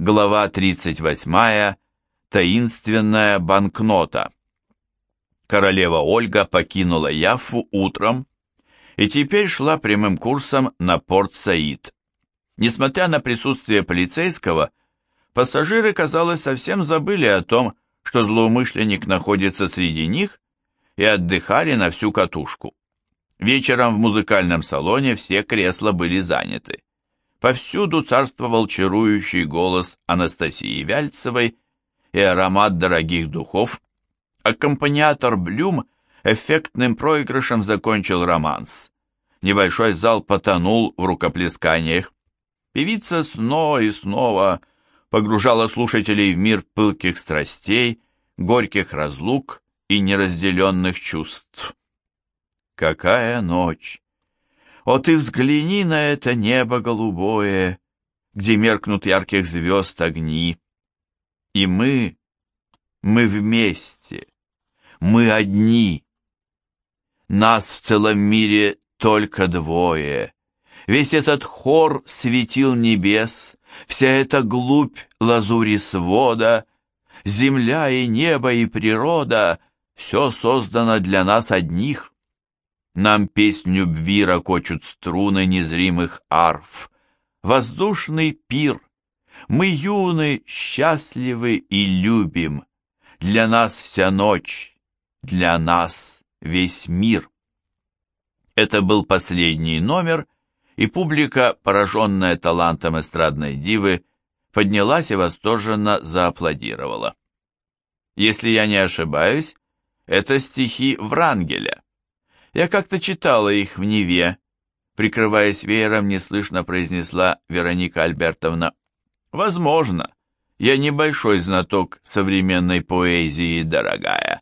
Глава 38. Таинственная банкнота. Королева Ольга покинула Яффу утром и теперь шла прямым курсом на порт Саид. Несмотря на присутствие полицейского, пассажиры, казалось, совсем забыли о том, что злоумышленник находится среди них, и отдыхали на всю катушку. Вечером в музыкальном салоне все кресла были заняты. Повсюду царствовал чарующий голос Анастасии Вяльцевой и аромат дорогих духов. Аккомпаниатор Блюм эффектным проигрышем закончил романс. Небольшой зал потонул в рукоплесканиях. Певица снова и снова погружала слушателей в мир пылких страстей, горьких разлук и неразделенных чувств. Какая ночь! О, ты взгляни на это небо голубое, где меркнут ярких звезд огни. И мы, мы вместе, мы одни. Нас в целом мире только двое. Весь этот хор светил небес, вся эта глубь лазури свода, земля и небо и природа — все создано для нас одних. Нам песню любви ракочут струны незримых арф. Воздушный пир. Мы юны, счастливы и любим. Для нас вся ночь, для нас весь мир. Это был последний номер, и публика, пораженная талантом эстрадной дивы, поднялась и восторженно зааплодировала. Если я не ошибаюсь, это стихи Врангеля. Я как-то читала их в Неве. Прикрываясь веером, неслышно произнесла Вероника Альбертовна. Возможно. Я небольшой знаток современной поэзии, дорогая.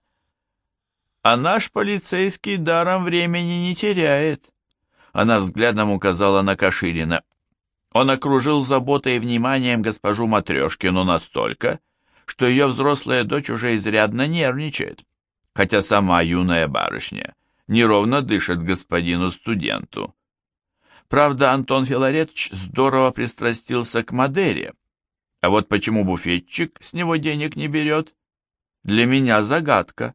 А наш полицейский даром времени не теряет. Она взглядом указала на Каширина. Он окружил заботой и вниманием госпожу Матрешкину настолько, что ее взрослая дочь уже изрядно нервничает, хотя сама юная барышня неровно дышит господину студенту. Правда, Антон Филаретович здорово пристрастился к Мадере. А вот почему буфетчик с него денег не берет, для меня загадка.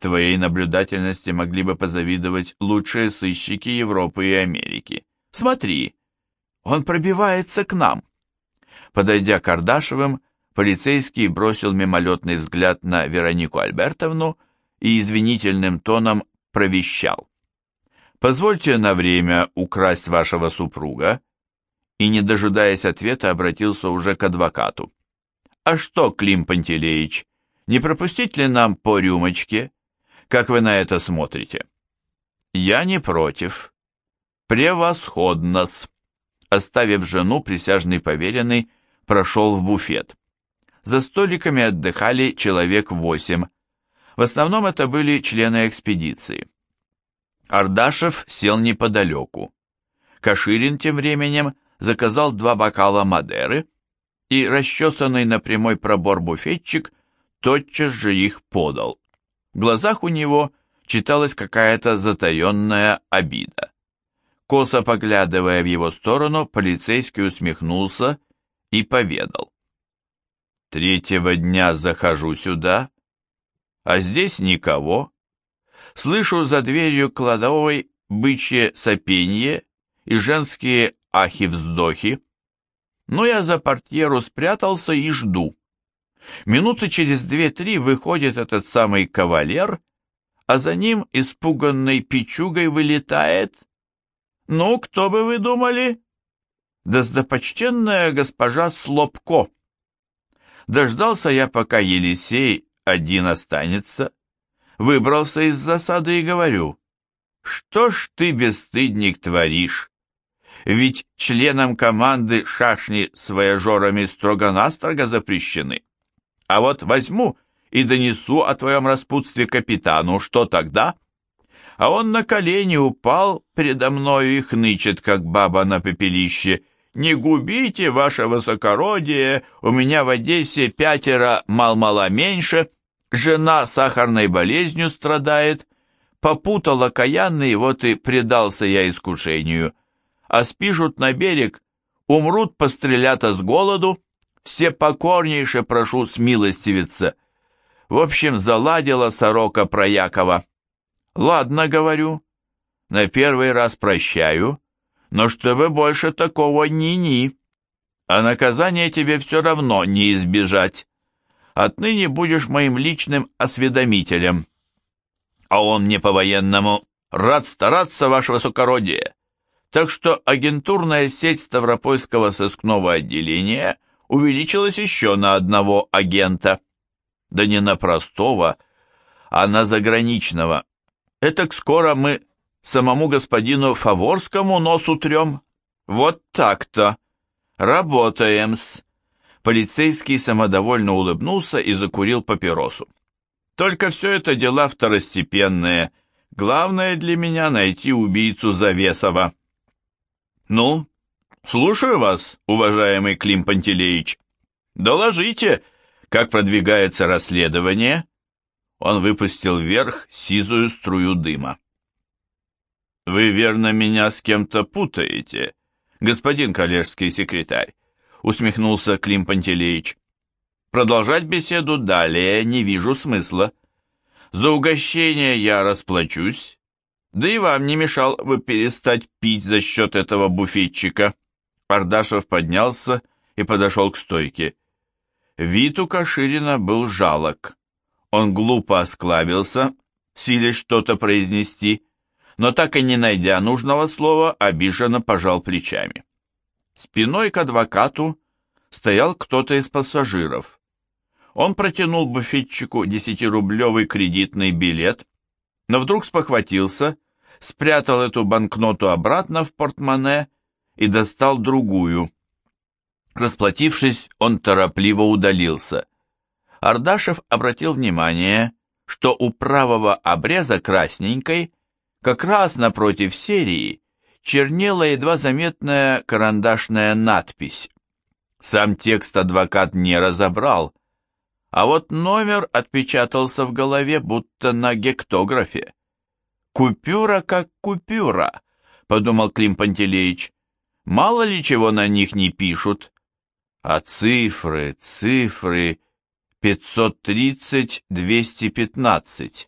Твоей наблюдательности могли бы позавидовать лучшие сыщики Европы и Америки. Смотри, он пробивается к нам. Подойдя к Ардашевым, полицейский бросил мимолетный взгляд на Веронику Альбертовну и извинительным тоном провещал. «Позвольте на время украсть вашего супруга», и, не дожидаясь ответа, обратился уже к адвокату. «А что, Клим Пантелеич, не пропустить ли нам по рюмочке? Как вы на это смотрите?» «Я не против». «Превосходно-с!» Оставив жену, присяжный поверенный прошел в буфет. За столиками отдыхали человек восемь, в основном это были члены экспедиции. Ардашев сел неподалеку. Каширин тем временем заказал два бокала Мадеры, и расчесанный на прямой пробор буфетчик тотчас же их подал. В глазах у него читалась какая-то затаенная обида. Косо поглядывая в его сторону, полицейский усмехнулся и поведал. «Третьего дня захожу сюда, а здесь никого. Слышу за дверью кладовой бычье сопенье и женские ахи-вздохи. Но я за портьеру спрятался и жду. Минуты через две-три выходит этот самый кавалер, а за ним испуганной печугой вылетает. Ну, кто бы вы думали? Достопочтенная госпожа Слобко. Дождался я, пока Елисей один останется. Выбрался из засады и говорю, что ж ты, бесстыдник, творишь? Ведь членам команды шашни с вояжерами строго-настрого запрещены. А вот возьму и донесу о твоем распутстве капитану, что тогда? А он на колени упал передо мною и хнычет, как баба на пепелище. «Не губите, ваше высокородие, у меня в Одессе пятеро мал-мала меньше, жена сахарной болезнью страдает, попутал окаянный, вот и предался я искушению. А спишут на берег, умрут пострелята с голоду, все покорнейше прошу смилостивиться. В общем, заладила сорока про Якова. Ладно, говорю, на первый раз прощаю, но чтобы больше такого ни-ни. А наказание тебе все равно не избежать. Отныне будешь моим личным осведомителем. А он мне по-военному рад стараться, ваше высокородие. Так что агентурная сеть Ставропольского сыскного отделения увеличилась еще на одного агента. Да не на простого, а на заграничного. Этак скоро мы самому господину Фаворскому нос утрем. Вот так-то. Работаем-с. Полицейский самодовольно улыбнулся и закурил папиросу. Только все это дела второстепенные. Главное для меня найти убийцу Завесова. Ну, слушаю вас, уважаемый Клим Пантелеич. Доложите, как продвигается расследование. Он выпустил вверх сизую струю дыма. «Вы верно меня с кем-то путаете, господин коллежский секретарь», усмехнулся Клим Пантелеич. «Продолжать беседу далее не вижу смысла. За угощение я расплачусь, да и вам не мешал бы перестать пить за счет этого буфетчика». Ардашев поднялся и подошел к стойке. Вид у Каширина был жалок. Он глупо осклабился, силясь что-то произнести, но так и не найдя нужного слова, обиженно пожал плечами. Спиной к адвокату стоял кто-то из пассажиров. Он протянул буфетчику десятирублевый кредитный билет, но вдруг спохватился, спрятал эту банкноту обратно в портмоне и достал другую. Расплатившись, он торопливо удалился. Ардашев обратил внимание, что у правого обреза красненькой как раз напротив серии чернела едва заметная карандашная надпись. Сам текст адвокат не разобрал, а вот номер отпечатался в голове, будто на гектографе. «Купюра как купюра», — подумал Клим Пантелеич. «Мало ли чего на них не пишут». А цифры, цифры... 530-215.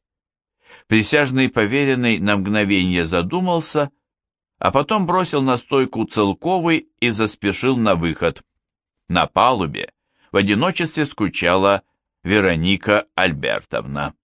Присяжный поверенный на мгновение задумался, а потом бросил на стойку целковый и заспешил на выход. На палубе в одиночестве скучала Вероника Альбертовна.